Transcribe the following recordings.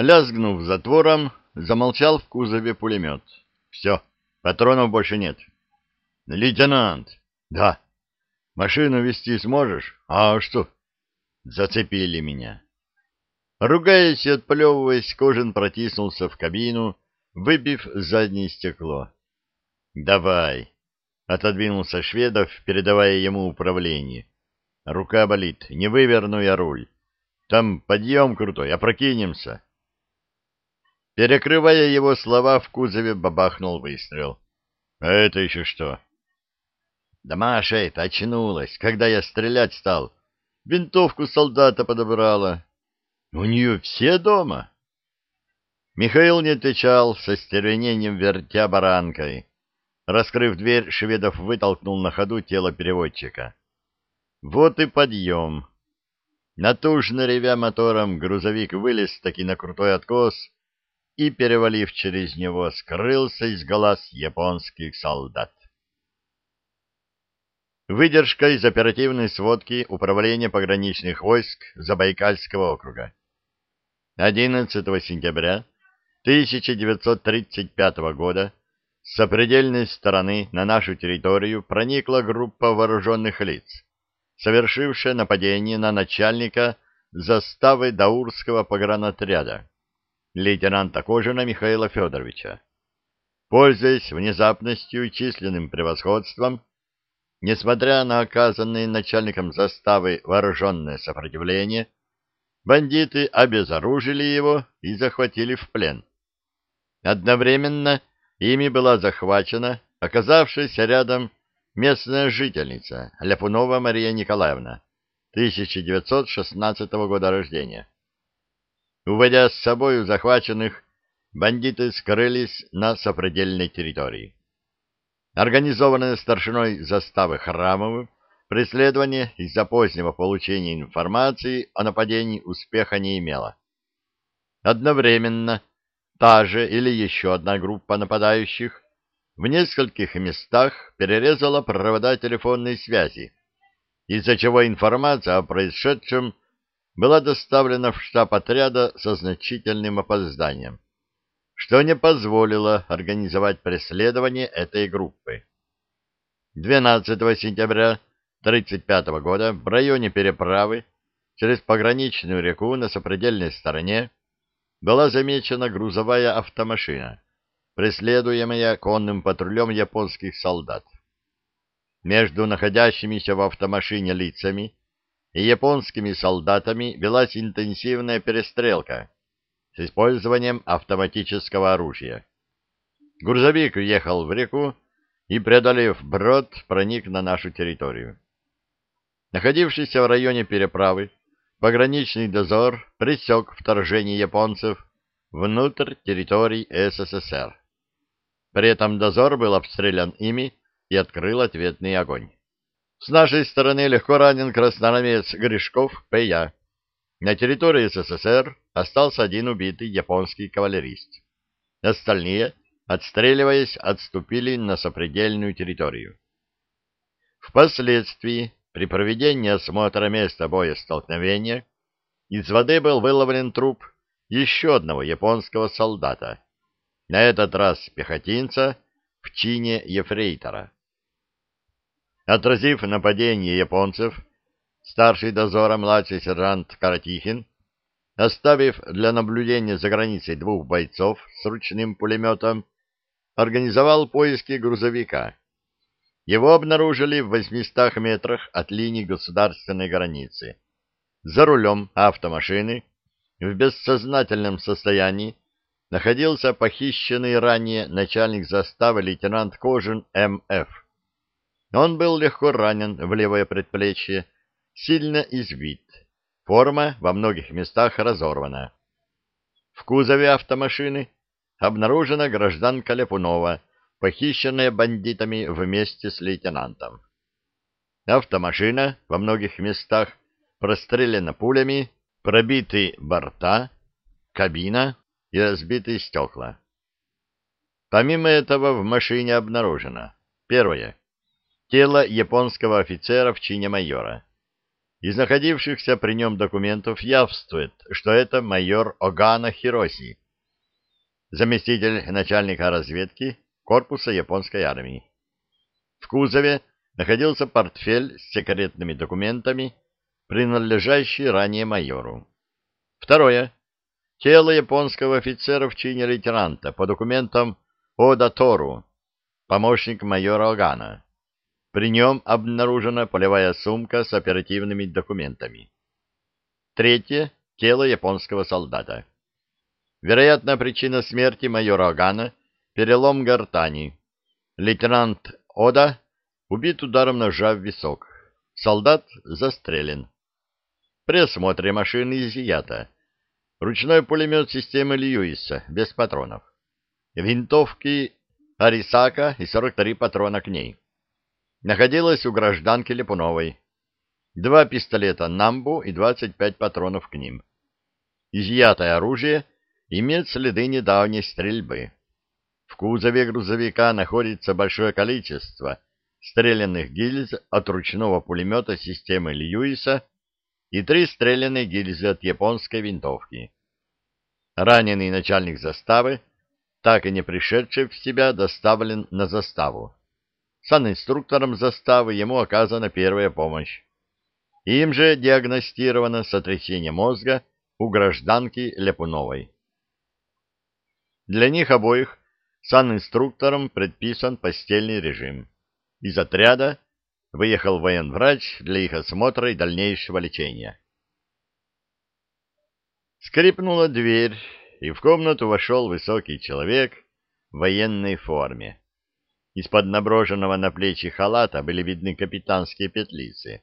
Лязгнув затвором, замолчал в кузове пулемет. Все, патронов больше нет. Лейтенант. Да. Машину вести сможешь? А что? Зацепили меня. Ругаясь и отплевываясь, Кожин протиснулся в кабину, выбив заднее стекло. «Давай!» — отодвинулся Шведов, передавая ему управление. «Рука болит, не выверну я руль. Там подъем крутой, опрокинемся». Перекрывая его слова, в кузове бабахнул выстрел. «А это еще что?» «Да Маша это очнулась, когда я стрелять стал. Винтовку солдата подобрала. У нее все дома?» Михаил не отвечал, со стервенением вертя баранкой. Раскрыв дверь, Шведов вытолкнул на ходу тело переводчика. Вот и подъем. Натужно ревя мотором, грузовик вылез таки на крутой откос и, перевалив через него, скрылся из глаз японских солдат. Выдержка из оперативной сводки Управления пограничных войск Забайкальского округа. 11 сентября 1935 года с сопредельной стороны на нашу территорию проникла группа вооруженных лиц, совершившая нападение на начальника заставы Даурского погранотряда, лейтенанта Кожина Михаила Федоровича. Пользуясь внезапностью и численным превосходством, несмотря на оказанное начальником заставы вооруженное сопротивление, бандиты обезоружили его и захватили в плен. Одновременно Ими была захвачена оказавшаяся рядом местная жительница Ляпунова Мария Николаевна, 1916 года рождения. Уводя с собой захваченных, бандиты скрылись на сопредельной территории. Организованное старшиной заставы Храмовым преследование из-за позднего получения информации о нападении успеха не имело. Одновременно Та же или еще одна группа нападающих в нескольких местах перерезала провода телефонной связи, из-за чего информация о происшедшем была доставлена в штаб отряда со значительным опозданием, что не позволило организовать преследование этой группы. 12 сентября 1935 года в районе переправы через пограничную реку на сопредельной стороне была замечена грузовая автомашина, преследуемая конным патрулем японских солдат. Между находящимися в автомашине лицами и японскими солдатами велась интенсивная перестрелка с использованием автоматического оружия. Грузовик въехал в реку и, преодолев брод, проник на нашу территорию. Находившийся в районе переправы, пограничный дозор пресек вторжение японцев внутрь территорий СССР. При этом дозор был обстрелян ими и открыл ответный огонь. С нашей стороны легко ранен красноармеец Гришков П.Я. На территории СССР остался один убитый японский кавалерист. Остальные, отстреливаясь, отступили на сопредельную территорию. Впоследствии при проведении осмотра места боя столкновения из воды был выловлен труп еще одного японского солдата, на этот раз пехотинца в чине ефрейтора. Отразив нападение японцев, старший дозора младший сержант Каратихин, оставив для наблюдения за границей двух бойцов с ручным пулеметом, организовал поиски грузовика, его обнаружили в 800 метрах от линии государственной границы. За рулем автомашины в бессознательном состоянии находился похищенный ранее начальник заставы лейтенант Кожин М.Ф. Он был легко ранен в левое предплечье, сильно избит. Форма во многих местах разорвана. В кузове автомашины обнаружена гражданка Ляпунова похищенная бандитами вместе с лейтенантом. Автомашина во многих местах прострелена пулями, пробиты борта, кабина и разбиты стекла. Помимо этого в машине обнаружено первое тело японского офицера в чине майора. из находившихся при нем документов явствует, что это майор Огана Хироси, заместитель начальника разведки корпуса японской армии. В кузове находился портфель с секретными документами, принадлежащий ранее майору. Второе. Тело японского офицера в чине лейтенанта по документам Ода Тору, помощник майора Огана. При нем обнаружена полевая сумка с оперативными документами. Третье. Тело японского солдата. Вероятная причина смерти майора Огана – перелом гортани. Лейтенант Ода убит ударом ножа в висок. Солдат застрелен. При осмотре машины изъято. Ручной пулемет системы Льюиса, без патронов. Винтовки Арисака и 43 патрона к ней. Находилась у гражданки Лепуновой. Два пистолета Намбу и 25 патронов к ним. Изъятое оружие имеет следы недавней стрельбы. В кузове грузовика находится большое количество стрелянных гильз от ручного пулемета системы Льюиса и три стрелянные гильзы от японской винтовки. Раненый начальник заставы, так и не пришедший в себя, доставлен на заставу. Санинструктором заставы ему оказана первая помощь. Им же диагностировано сотрясение мозга у гражданки Лепуновой. Для них обоих санинструктором предписан постельный режим. Из отряда выехал военврач для их осмотра и дальнейшего лечения. Скрипнула дверь, и в комнату вошел высокий человек в военной форме. Из-под наброшенного на плечи халата были видны капитанские петлицы.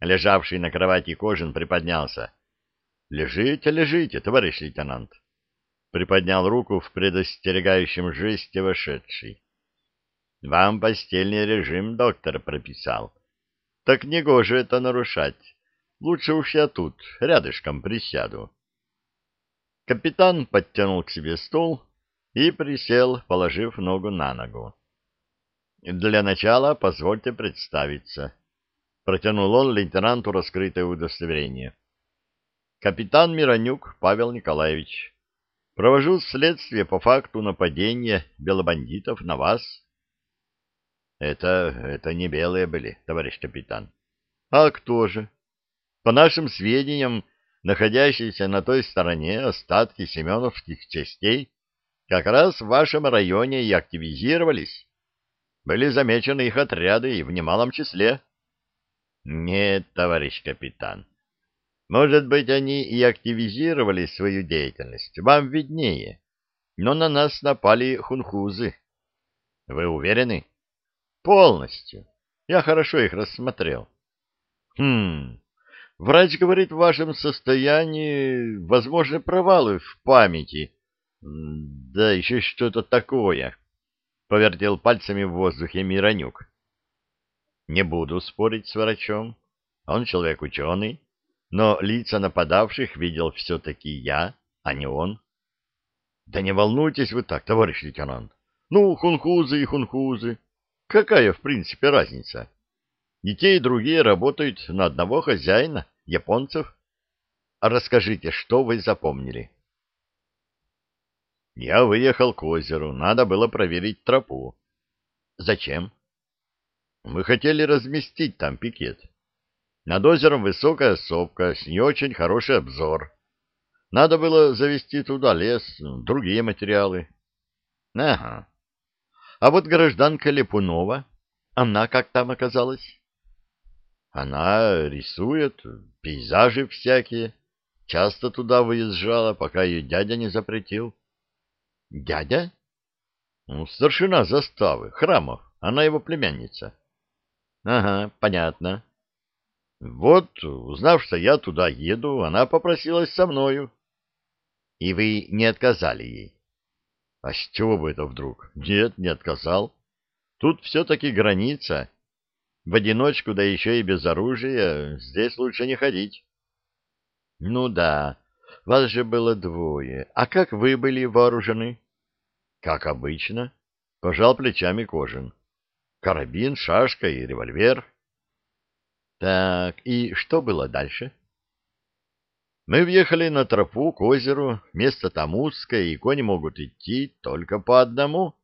Лежавший на кровати кожин приподнялся. — Лежите, лежите, товарищ лейтенант. Приподнял руку в предостерегающем жесте вошедший. Вам постельный режим доктор прописал. Так негоже это нарушать. Лучше уж я тут, рядышком присяду. Капитан подтянул к себе стул и присел, положив ногу на ногу. Для начала позвольте представиться. Протянул он лейтенанту раскрытое удостоверение. Капитан Миронюк Павел Николаевич. Провожу следствие по факту нападения белобандитов на вас. Это, это не белые были, товарищ капитан. А кто же? По нашим сведениям, находящиеся на той стороне остатки семеновских частей как раз в вашем районе и активизировались. Были замечены их отряды и в немалом числе. Нет, товарищ капитан. Может быть, они и активизировали свою деятельность, вам виднее. Но на нас напали хунхузы. Вы уверены? Полностью. Я хорошо их рассмотрел. Хм. Врач говорит, в вашем состоянии возможны провалы в памяти. Да еще что-то такое. Повертел пальцами в воздухе Миронюк. Не буду спорить с врачом. Он человек ученый. Но лица нападавших видел все-таки я, а не он. Да не волнуйтесь вы так, товарищ лейтенант. Ну, хунхузы и хунхузы. Какая, в принципе, разница? И те, и другие работают на одного хозяина, японцев. Расскажите, что вы запомнили? Я выехал к озеру, надо было проверить тропу. Зачем? Мы хотели разместить там пикет. Над озером высокая сопка, с нее очень хороший обзор. Надо было завести туда лес, другие материалы. Ага. А вот гражданка Лепунова, она как там оказалась? Она рисует пейзажи всякие. Часто туда выезжала, пока ее дядя не запретил. Дядя? Ну, старшина заставы, Храмов, она его племянница. Ага, понятно. Вот, узнав, что я туда еду, она попросилась со мною. И вы не отказали ей? А с чего бы это вдруг? Нет, не отказал. Тут все-таки граница. В одиночку, да еще и без оружия, здесь лучше не ходить. Ну да, вас же было двое. А как вы были вооружены? Как обычно. Пожал плечами Кожин. Карабин, шашка и револьвер. Так, и что было дальше? Мы въехали на тропу к озеру, место там узкое, и кони могут идти только по одному.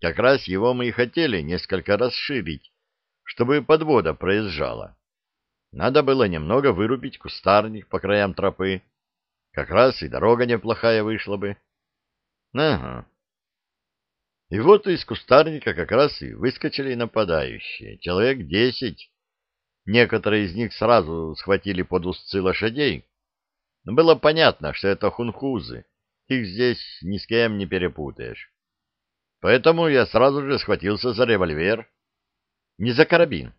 Как раз его мы и хотели несколько расширить, чтобы подвода проезжала. Надо было немного вырубить кустарник по краям тропы. Как раз и дорога неплохая вышла бы. Ага. И вот из кустарника как раз и выскочили нападающие. Человек десять. Некоторые из них сразу схватили под узцы лошадей. Было понятно, что это хунхузы. Их здесь ни с кем не перепутаешь. Поэтому я сразу же схватился за револьвер. Не за карабин.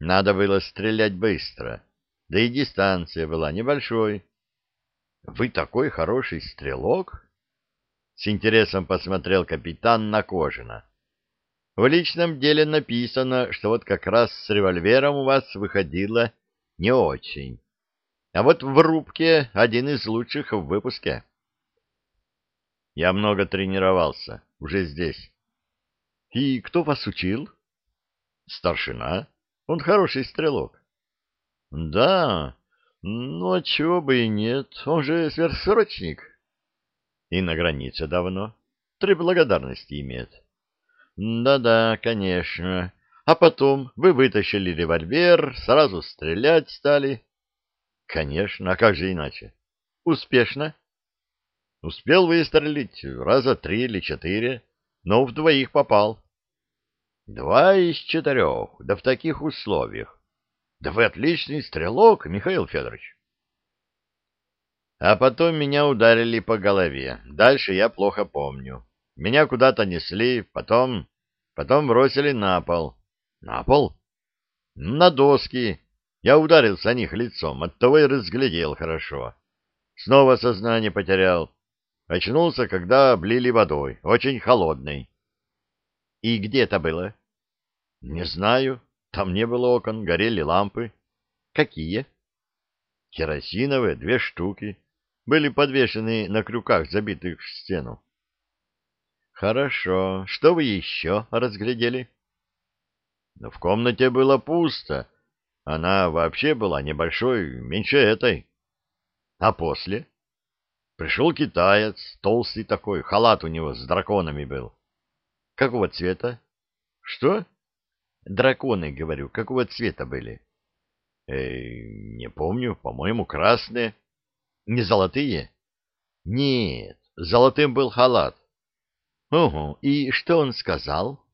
Надо было стрелять быстро. Да и дистанция была небольшой. — Вы такой хороший стрелок? С интересом посмотрел капитан на Кожина. В личном деле написано, что вот как раз с револьвером у вас выходило не очень. А вот в рубке один из лучших в выпуске. Я много тренировался, уже здесь. И кто вас учил? Старшина. Он хороший стрелок. Да, ну а чего бы и нет, он же сверхсрочник. И на границе давно. Три благодарности имеет. Да-да, конечно. А потом вы вытащили револьвер, сразу стрелять стали. Конечно, а как же иначе? Успешно. Успел выстрелить раза три или четыре, но в двоих попал. Два из четырех, да в таких условиях. Да вы отличный стрелок, Михаил Федорович. А потом меня ударили по голове. Дальше я плохо помню. Меня куда-то несли, потом... Потом бросили на пол. На пол? На доски. Я ударился о них лицом, оттого и разглядел хорошо. Снова сознание потерял. Очнулся, когда облили водой, очень холодной. И где это было? Не знаю. Там не было окон, горели лампы. Какие? Керосиновые, две штуки были подвешены на крюках, забитых в стену. Хорошо. Что вы еще разглядели? В комнате было пусто. Она вообще была небольшой, меньше этой. А после? Пришел китаец, толстый такой, халат у него с драконами был. Какого цвета? Что? Драконы, говорю, какого цвета были? Эй, не помню, по-моему, красные. Не золотые? Нет, золотым был халат. Угу, и что он сказал?